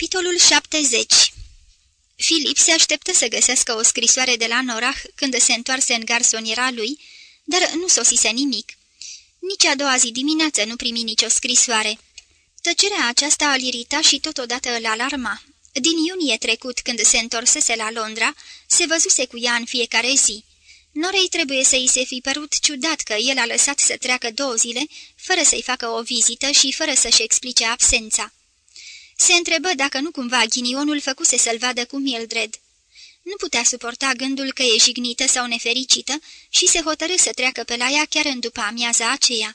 Capitolul 70 Filip se așteptă să găsească o scrisoare de la Norah când se întoarse în garsoniera lui, dar nu sosise nimic. Nici a doua zi dimineață nu primi nicio scrisoare. Tăcerea aceasta îl irita și totodată îl alarma. Din iunie trecut, când se întorsese la Londra, se văzuse cu ea în fiecare zi. Norei trebuie să-i se fi părut ciudat că el a lăsat să treacă două zile, fără să-i facă o vizită și fără să-și explice absența. Se întrebă dacă nu cumva ghinionul făcuse să-l vadă cu Mildred. Nu putea suporta gândul că e jignită sau nefericită și se hotărâ să treacă pe la ea chiar în după amiaza aceea.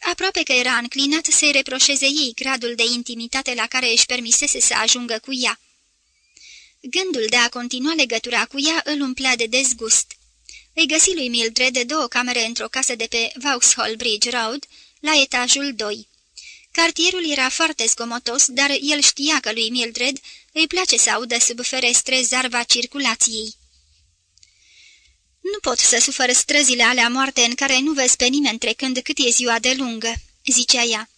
Aproape că era înclinat să-i reproșeze ei gradul de intimitate la care își permisese să ajungă cu ea. Gândul de a continua legătura cu ea îl umplea de dezgust. Îi găsi lui Mildred două camere într-o casă de pe Vauxhall Bridge Road, la etajul 2. Cartierul era foarte zgomotos, dar el știa că lui Mildred îi place să audă sub ferestre zarva circulației. Nu pot să sufăr străzile alea moarte în care nu vezi pe nimeni trecând cât e ziua de lungă," zicea ea.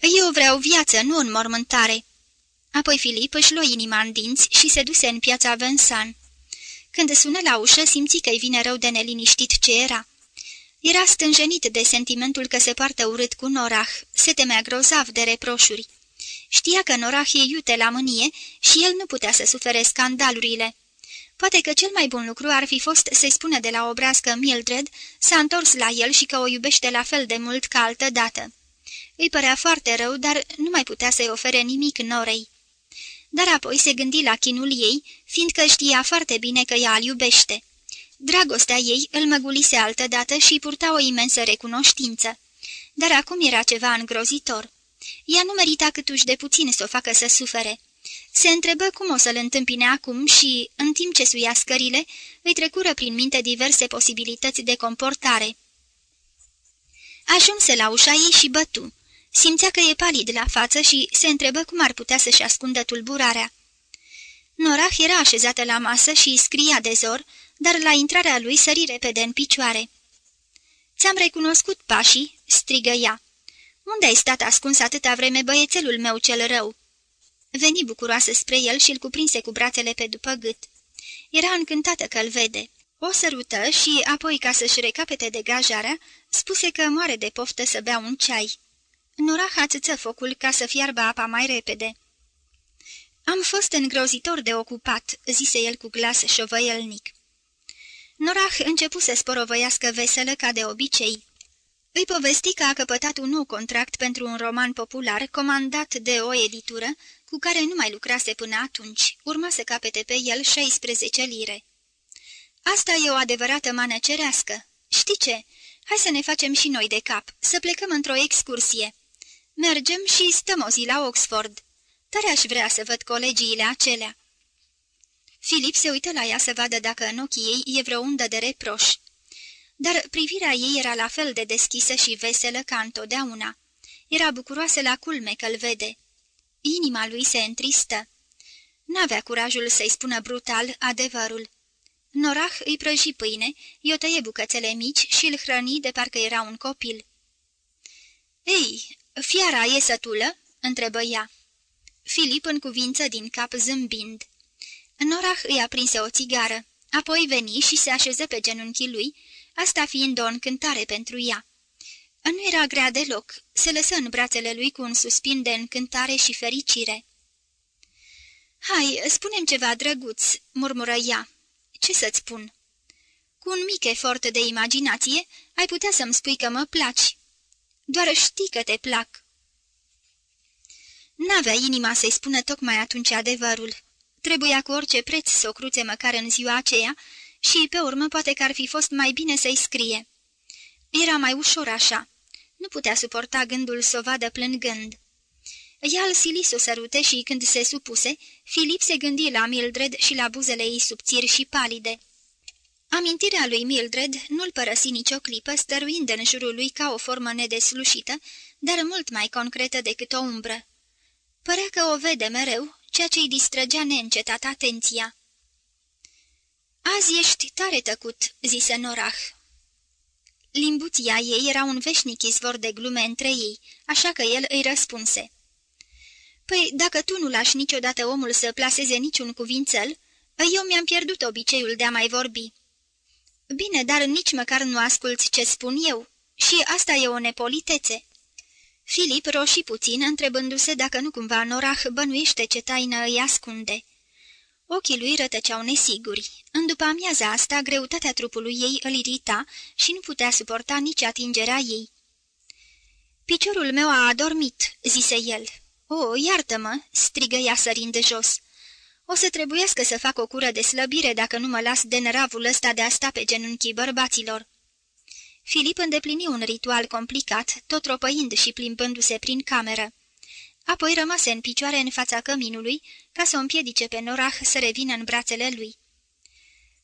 Eu vreau viață, nu înmormântare." Apoi Filip își luă inima în dinți și se duse în piața Vensan. Când sună la ușă, simți că-i vine rău de neliniștit ce era. Era stânjenit de sentimentul că se poartă urât cu Norah, se temea grozav de reproșuri. Știa că Norah e iute la mânie și el nu putea să sufere scandalurile. Poate că cel mai bun lucru ar fi fost să-i spună de la obraz că Mildred s-a întors la el și că o iubește la fel de mult ca altă dată. Îi părea foarte rău, dar nu mai putea să-i ofere nimic Norei. Dar apoi se gândi la chinul ei, fiindcă știa foarte bine că ea îl iubește. Dragostea ei îl măgulise altădată și purta o imensă recunoștință. Dar acum era ceva îngrozitor. Ea nu merita câtuși de puțin să o facă să sufere. Se întrebă cum o să-l întâmpine acum și, în timp ce suia scările, îi trecură prin minte diverse posibilități de comportare. Ajunse la ușa ei și bătu. Simțea că e palid la față și se întrebă cum ar putea să-și ascundă tulburarea. Norah era așezată la masă și scria de zor, dar la intrarea lui sări repede în picioare. Ți-am recunoscut pașii?" strigă ea. Unde ai stat ascuns atâta vreme băiețelul meu cel rău?" Veni bucuroasă spre el și îl cuprinse cu brațele pe după gât. Era încântată că îl vede. O sărută și, apoi, ca să-și recapete degajarea, spuse că moare de poftă să bea un ceai. Nora hațăță focul ca să fiarbă apa mai repede. Am fost îngrozitor de ocupat," zise el cu glas șovăielnic. Norah începu să sporovăiască veselă ca de obicei. Îi povesti că a căpătat un nou contract pentru un roman popular comandat de o editură cu care nu mai lucrase până atunci. Urma să capete pe el 16 lire. Asta e o adevărată mană cerească. Știi ce? Hai să ne facem și noi de cap, să plecăm într-o excursie. Mergem și stăm o zi la Oxford. Tare aș vrea să văd colegiile acelea. Filip se uită la ea să vadă dacă în ochii ei e vreo undă de reproș. Dar privirea ei era la fel de deschisă și veselă ca întotdeauna. Era bucuroasă la culme că-l vede. Inima lui se întristă. N-avea curajul să-i spună brutal adevărul. Norah îi prăji pâine, i-o tăie bucățele mici și îl hrăni de parcă era un copil. Ei, fiara e sătulă?" întrebă ea. Filip în cuvință din cap zâmbind. Norah îi aprinse o țigară, apoi veni și se așeză pe genunchii lui, asta fiind o încântare pentru ea. Nu era grea deloc, se lăsă în brațele lui cu un suspin de încântare și fericire. Hai, spunem ceva drăguț," murmură ea. Ce să-ți spun?" Cu un mic efort de imaginație, ai putea să-mi spui că mă placi. Doar știi că te plac." N-avea inima să-i spună tocmai atunci adevărul. Trebuia cu orice preț să o cruțe măcar în ziua aceea și, pe urmă, poate că ar fi fost mai bine să-i scrie. Era mai ușor așa. Nu putea suporta gândul să o vadă plângând. Ea îl sili să o sărute și, când se supuse, Filip se gândi la Mildred și la buzele ei subțiri și palide. Amintirea lui Mildred nu-l părăsi nicio clipă, stăruind în jurul lui ca o formă nedeslușită, dar mult mai concretă decât o umbră. Părea că o vede mereu, ceea ce îi distrăgea neîncetat atenția. Azi ești tare tăcut," zise Norah. Limbuția ei era un veșnic izvor de glume între ei, așa că el îi răspunse. Păi, dacă tu nu lași niciodată omul să plaseze niciun cuvințel, eu mi-am pierdut obiceiul de a mai vorbi." Bine, dar nici măcar nu asculți ce spun eu. Și asta e o nepolitețe." Filip roși puțin, întrebându-se dacă nu cumva Norah bănuiește ce taină îi ascunde. Ochii lui rătăceau nesiguri. În după amiaza asta, greutatea trupului ei îl irita și nu putea suporta nici atingerea ei. Piciorul meu a adormit," zise el. O, iartă-mă!" strigă ea sărind de jos. O să trebuiască să fac o cură de slăbire dacă nu mă las de năravul ăsta de a sta pe genunchii bărbaților." Filip îndeplini un ritual complicat, tot ropăind și plimbându-se prin cameră. Apoi rămase în picioare în fața căminului, ca să o împiedice pe Norah să revină în brațele lui.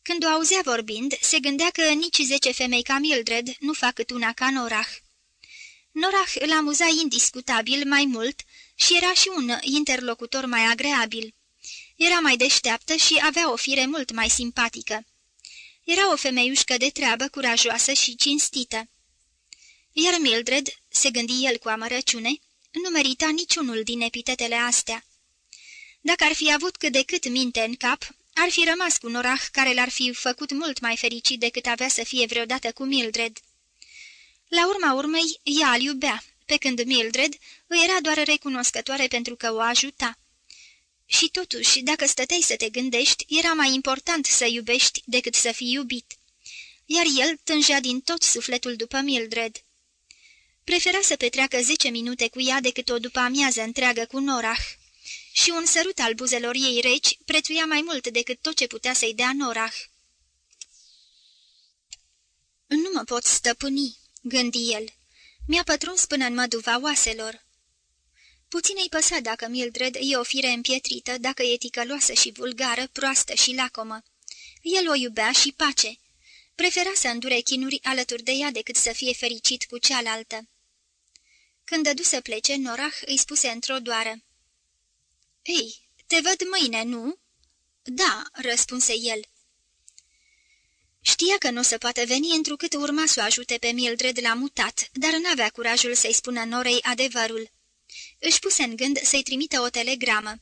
Când o auzea vorbind, se gândea că nici zece femei ca Mildred nu fac cât una ca Norah. Norah îl amuza indiscutabil mai mult și era și un interlocutor mai agreabil. Era mai deșteaptă și avea o fire mult mai simpatică. Era o femeiușcă de treabă curajoasă și cinstită. Iar Mildred, se gândi el cu amărăciune, nu merita niciunul din epitetele astea. Dacă ar fi avut cât de cât minte în cap, ar fi rămas cu Norah care l-ar fi făcut mult mai fericit decât avea să fie vreodată cu Mildred. La urma urmei, ea îl iubea, pe când Mildred îi era doar recunoscătoare pentru că o ajuta. Și totuși, dacă stăteai să te gândești, era mai important să iubești decât să fii iubit. Iar el tângea din tot sufletul după Mildred. Prefera să petreacă zece minute cu ea decât o după amiază întreagă cu Norah. Și un sărut al buzelor ei reci prețuia mai mult decât tot ce putea să-i dea Norah. Nu mă pot stăpâni," gândi el. Mi-a pătruns până în măduva oaselor." Puțin îi păsa dacă Mildred e o fire împietrită, dacă e ticăloasă și vulgară, proastă și lacomă. El o iubea și pace. Prefera să îndure chinuri alături de ea decât să fie fericit cu cealaltă. Când dădu să plece, Norah îi spuse într-o doară. Ei, te văd mâine, nu?" Da," răspunse el. Știa că nu se poate veni întrucât urma să o ajute pe Mildred la mutat, dar n-avea curajul să-i spună Norei adevărul. Își puse în gând să-i trimită o telegramă.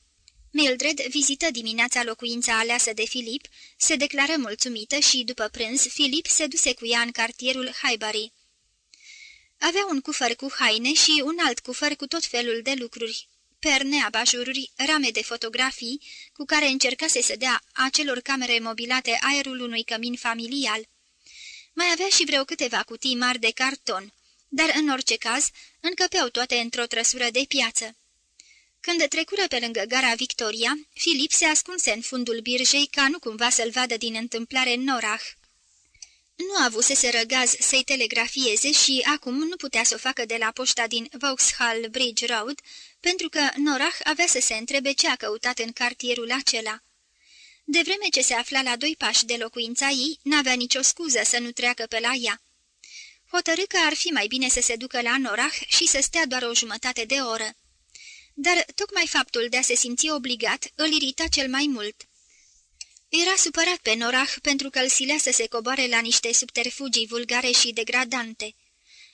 Mildred vizită dimineața locuința aleasă de Filip, se declară mulțumită și, după prânz, Filip se duse cu ea în cartierul Highbury. Avea un cufăr cu haine și un alt cufăr cu tot felul de lucruri, perne, abajururi, rame de fotografii, cu care încercase să dea acelor camere mobilate aerul unui cămin familial. Mai avea și vreo câteva cutii mari de carton, dar în orice caz încăpeau toate într-o trăsură de piață. Când trecură pe lângă gara Victoria, Filip se ascunse în fundul birjei ca nu cumva să-l vadă din întâmplare în Norah. Nu avusese răgaz să-i telegrafieze și acum nu putea să o facă de la poșta din Vauxhall Bridge Road, pentru că Norah avea să se întrebe ce a căutat în cartierul acela. De vreme ce se afla la doi pași de locuința ei, n-avea nicio scuză să nu treacă pe la ea. Hotărâ că ar fi mai bine să se ducă la Norah și să stea doar o jumătate de oră. Dar tocmai faptul de a se simți obligat îl irita cel mai mult. Era supărat pe Norah pentru că îl silea să se coboare la niște subterfugii vulgare și degradante.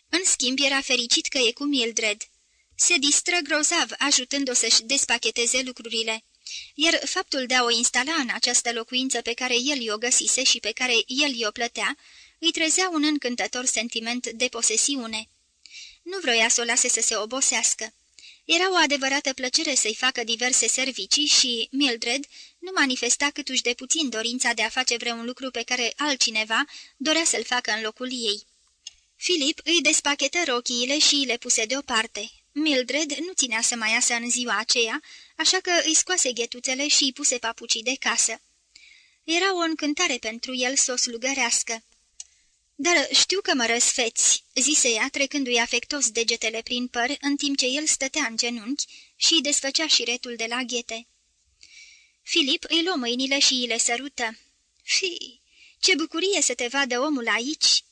În schimb, era fericit că e cu Mildred. Se distră grozav, ajutând-o să-și despacheteze lucrurile. Iar faptul de a o instala în această locuință pe care el i-o găsise și pe care el i-o plătea, îi trezea un încântător sentiment de posesiune. Nu vroia să o lase să se obosească. Era o adevărată plăcere să-i facă diverse servicii și Mildred nu manifesta câtuși de puțin dorința de a face vreun lucru pe care altcineva dorea să-l facă în locul ei. Filip îi despachetă rochiile și le puse deoparte. Mildred nu ținea să mai iasă în ziua aceea, așa că îi scoase ghetuțele și îi puse papucii de casă. Era o încântare pentru el să o slugărească. Dar știu că mă răsfeți," zise ea, trecându-i afectos degetele prin păr, în timp ce el stătea în genunchi și desfăcea șiretul de la ghete. Filip îi luă mâinile și îi le sărută. Fi, ce bucurie să te vadă omul aici!"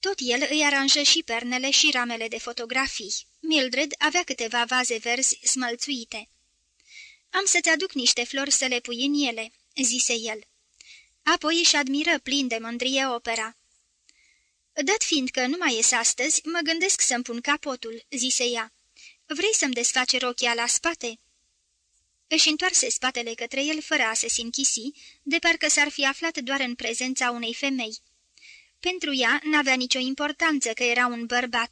Tot el îi aranjă și pernele și ramele de fotografii. Mildred avea câteva vaze verzi smălțuite. Am să-ți aduc niște flori să le pui în ele," zise el. Apoi își admiră plin de mândrie opera. Dat fiind că nu mai ies astăzi, mă gândesc să-mi pun capotul," zise ea. Vrei să-mi desface rochia la spate?" Își întoarse spatele către el fără a se sinchisi, de parcă s-ar fi aflat doar în prezența unei femei. Pentru ea n-avea nicio importanță că era un bărbat,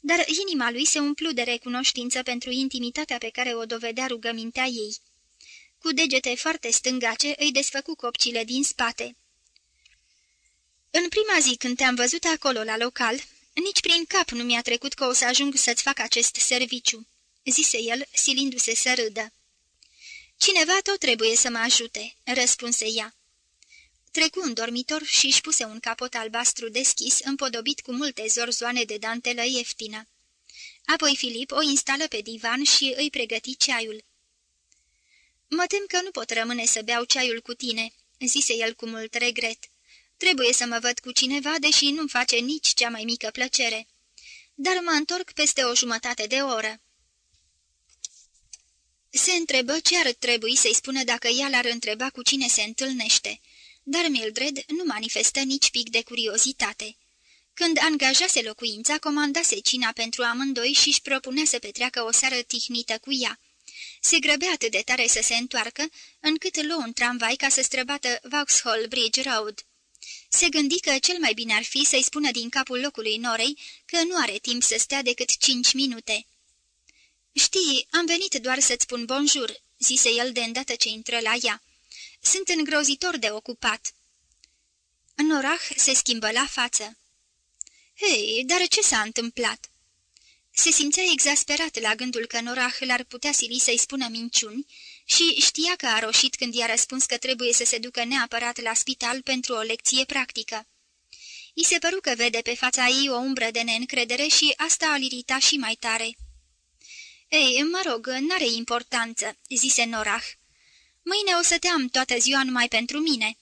dar inima lui se umplu de recunoștință pentru intimitatea pe care o dovedea rugămintea ei. Cu degete foarte stângace îi desfăcu copcile din spate. În prima zi când te-am văzut acolo la local, nici prin cap nu mi-a trecut că o să ajung să-ți fac acest serviciu," zise el, silindu-se să râdă. Cineva tot trebuie să mă ajute," răspunse ea. Trecu în dormitor și își puse un capot albastru deschis, împodobit cu multe zorzoane de dantelă ieftină. Apoi Filip o instală pe divan și îi pregăti ceaiul. Mă tem că nu pot rămâne să beau ceaiul cu tine," zise el cu mult regret. Trebuie să mă văd cu cineva, deși nu-mi face nici cea mai mică plăcere. Dar mă întorc peste o jumătate de oră." Se întrebă ce ar trebui să-i spună dacă ea l-ar întreba cu cine se întâlnește, dar Mildred nu manifestă nici pic de curiozitate. Când angajase locuința, comandase cina pentru amândoi și își propunea să petreacă o seară tihnită cu ea. Se grăbea atât de tare să se întoarcă, încât luă un tramvai ca să străbată Vauxhall Bridge Road. Se gândi că cel mai bine ar fi să-i spună din capul locului Norei că nu are timp să stea decât cinci minute. Știi, am venit doar să-ți spun bonjour," zise el de îndată ce intră la ea. Sunt îngrozitor de ocupat." Norah se schimbă la față. Hei, dar ce s-a întâmplat?" Se simțea exasperat la gândul că Norah l-ar putea sili să-i spună minciuni și știa că a roșit când i-a răspuns că trebuie să se ducă neapărat la spital pentru o lecție practică. I se păru că vede pe fața ei o umbră de neîncredere și asta a irita și mai tare. Ei, mă rog, n-are importanță," zise Norah. Mâine o să te am toată ziua numai pentru mine."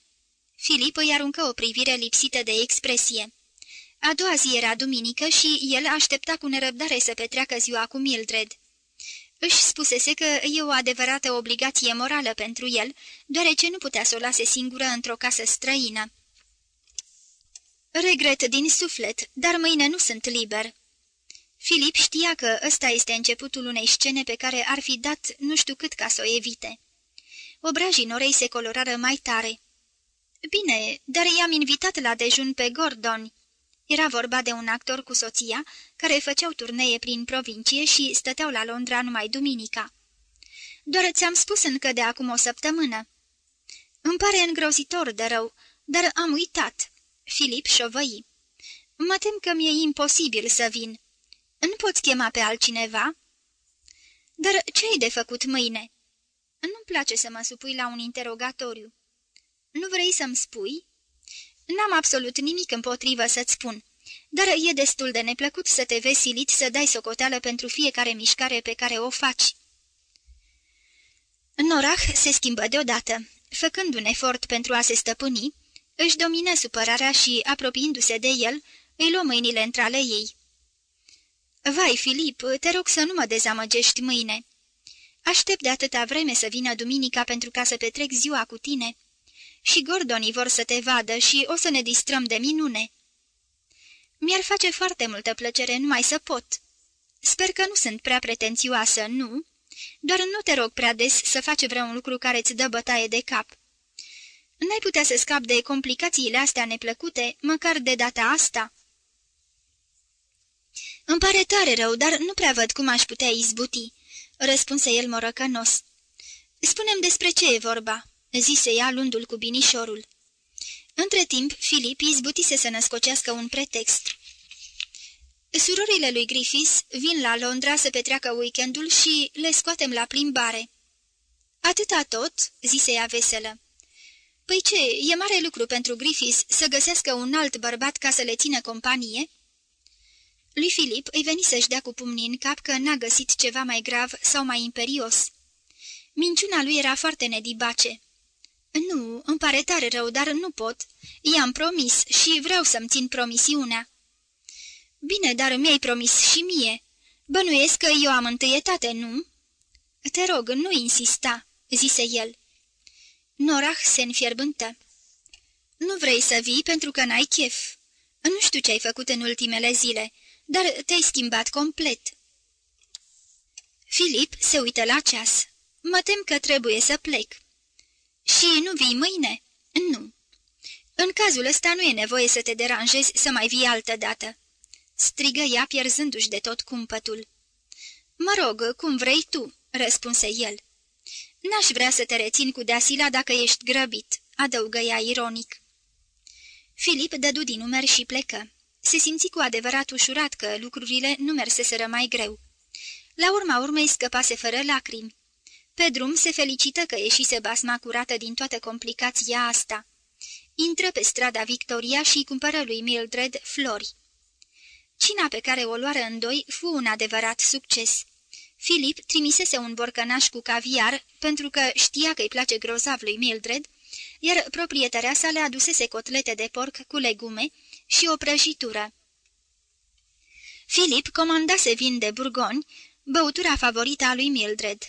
Filip îi aruncă o privire lipsită de expresie. A doua zi era duminică și el aștepta cu nerăbdare să petreacă ziua cu Mildred. Își spusese că e o adevărată obligație morală pentru el, deoarece nu putea să o lase singură într-o casă străină. Regret din suflet, dar mâine nu sunt liber." Filip știa că ăsta este începutul unei scene pe care ar fi dat nu știu cât ca să o evite. Obrajii norei se colorară mai tare. Bine, dar i-am invitat la dejun pe Gordon." Era vorba de un actor cu soția, care făceau turnee prin provincie și stăteau la Londra numai duminica. Doar ți-am spus încă de acum o săptămână." Îmi pare îngrozitor de rău, dar am uitat." Filip șovăi. Mă tem că mi-e imposibil să vin." Nu poți chema pe altcineva?" Dar ce ai de făcut mâine?" Nu-mi place să mă supui la un interogatoriu." Nu vrei să-mi spui?" N-am absolut nimic împotrivă să-ți spun, dar e destul de neplăcut să te vezi silit să dai socoteală pentru fiecare mișcare pe care o faci." Norah se schimbă deodată. Făcând un efort pentru a se stăpâni, își domină supărarea și, apropiindu-se de el, îi luă mâinile între ale ei. Vai, Filip, te rog să nu mă dezamăgești mâine. Aștept de atâta vreme să vină duminica pentru ca să petrec ziua cu tine. Și Gordonii vor să te vadă și o să ne distrăm de minune. Mi-ar face foarte multă plăcere numai să pot. Sper că nu sunt prea pretențioasă, nu? Doar nu te rog prea des să faci vreun lucru care îți dă bătaie de cap. N-ai putea să scap de complicațiile astea neplăcute, măcar de data asta?" Îmi pare tare rău, dar nu prea văd cum aș putea izbuti," răspunse el morăcănos. Spunem despre ce e vorba," zise ea lundul cu binișorul. Între timp, Filip izbutise să născocească un pretext. Surorile lui Griffiths vin la Londra să petreacă weekendul și le scoatem la plimbare." Atâta tot?" zise ea veselă. Păi ce, e mare lucru pentru Griffiths să găsească un alt bărbat ca să le țină companie?" Lui Filip îi veni să-și dea cu pumnii în cap că n-a găsit ceva mai grav sau mai imperios. Minciuna lui era foarte nedibace. Nu, îmi pare tare rău, dar nu pot. I-am promis și vreau să-mi țin promisiunea." Bine, dar mi-ai promis și mie. Bănuiesc că eu am întâietate, nu?" Te rog, nu insista," zise el. Norah se înfierbântă. Nu vrei să vii pentru că n-ai chef. Nu știu ce ai făcut în ultimele zile, dar te-ai schimbat complet." Filip se uită la ceas. Mă tem că trebuie să plec." Și nu vii mâine?" Nu." În cazul ăsta nu e nevoie să te deranjezi să mai vii altă dată." Strigă ea pierzându-și de tot cumpătul. Mă rog, cum vrei tu," răspunse el. N-aș vrea să te rețin cu deasila dacă ești grăbit," adăugă ea ironic. Filip dădu din numeri și plecă. Se simți cu adevărat ușurat că lucrurile nu merseseră mai greu. La urma urmei scăpase fără lacrimi. Pe drum se felicită că ieșise basma curată din toată complicația asta. Intră pe strada Victoria și cumpără lui Mildred flori. Cina pe care o luară în doi fu un adevărat succes. Filip trimisese un borcănaș cu caviar pentru că știa că îi place grozav lui Mildred, iar proprietarea sa le adusese cotlete de porc cu legume și o prăjitură. Filip comandase vin de burgoni, băutura favorită a lui Mildred.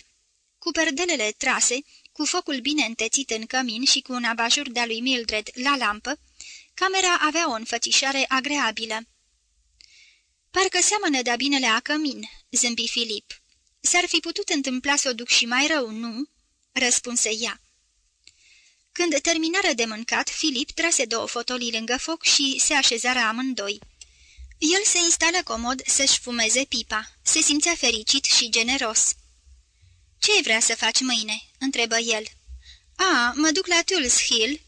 Cu perdelele trase, cu focul bine întețit în cămin și cu un abajur de-a lui Mildred la lampă, camera avea o înfățișare agreabilă. Parcă seamănă de-a binele a cămin," zâmbi Filip. S-ar fi putut întâmpla să o duc și mai rău, nu?" răspunse ea. Când terminară de mâncat, Filip trase două fotolii lângă foc și se așezară amândoi. El se instală comod să-și fumeze pipa. Se simțea fericit și generos. Ce vrea să faci mâine?" întrebă el. A, mă duc la Tulls Hill."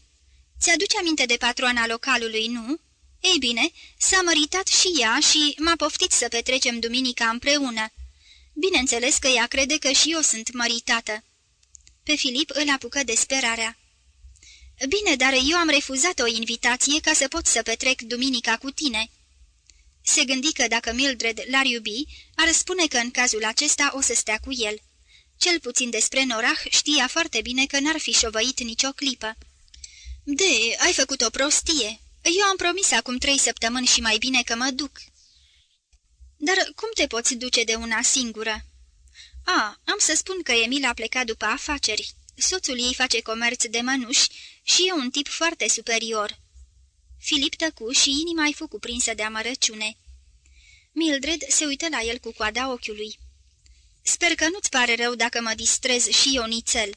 Ți-aduce aminte de patroana localului, nu?" Ei bine, s-a măritat și ea și m-a poftit să petrecem duminica împreună. Bineînțeles că ea crede că și eu sunt măritată." Pe Filip îl apucă desperarea. Bine, dar eu am refuzat o invitație ca să pot să petrec duminica cu tine." Se gândi că dacă Mildred l-ar iubi, ar spune că în cazul acesta o să stea cu el. Cel puțin despre Norah știa foarte bine că n-ar fi șovăit nicio clipă. De, ai făcut o prostie. Eu am promis acum trei săptămâni și mai bine că mă duc." Dar cum te poți duce de una singură?" A, am să spun că Emil a plecat după afaceri. Soțul ei face comerț de mănuși și e un tip foarte superior." Filip tăcu și inima-i fu cuprinsă de amărăciune. Mildred se uită la el cu coada ochiului. Sper că nu-ți pare rău dacă mă distrez și eu nițel."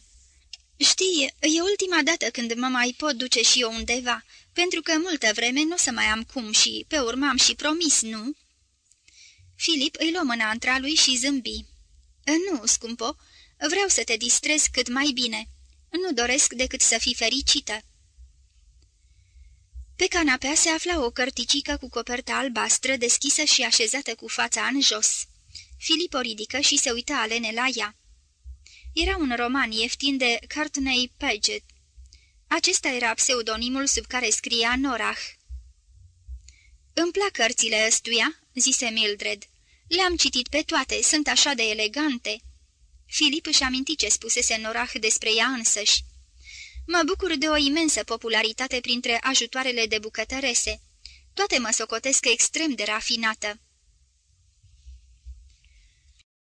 Știi, e ultima dată când mă mai pot duce și eu undeva, pentru că multă vreme nu o să mai am cum și, pe urmă, am și promis, nu?" Filip îi luă mâna între lui și zâmbi. Nu, scumpo, vreau să te distrez cât mai bine. Nu doresc decât să fii fericită." Pe canapea se afla o cărticică cu coperta albastră deschisă și așezată cu fața în jos. Filip o ridică și se uită alene la ea. Era un roman ieftin de Courtney Paget. Acesta era pseudonimul sub care scria Norah. Îmi plac cărțile ăstuia," zise Mildred. Le-am citit pe toate, sunt așa de elegante." Filip își aminti ce spusese Norah despre ea însăși. Mă bucur de o imensă popularitate printre ajutoarele de bucătărese. Toate mă socotesc extrem de rafinată."